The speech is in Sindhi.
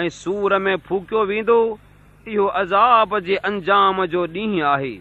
۽ سور ۾ فوڪيو ويندو اهو عذاب جي انجام جو ڏينهن آهي.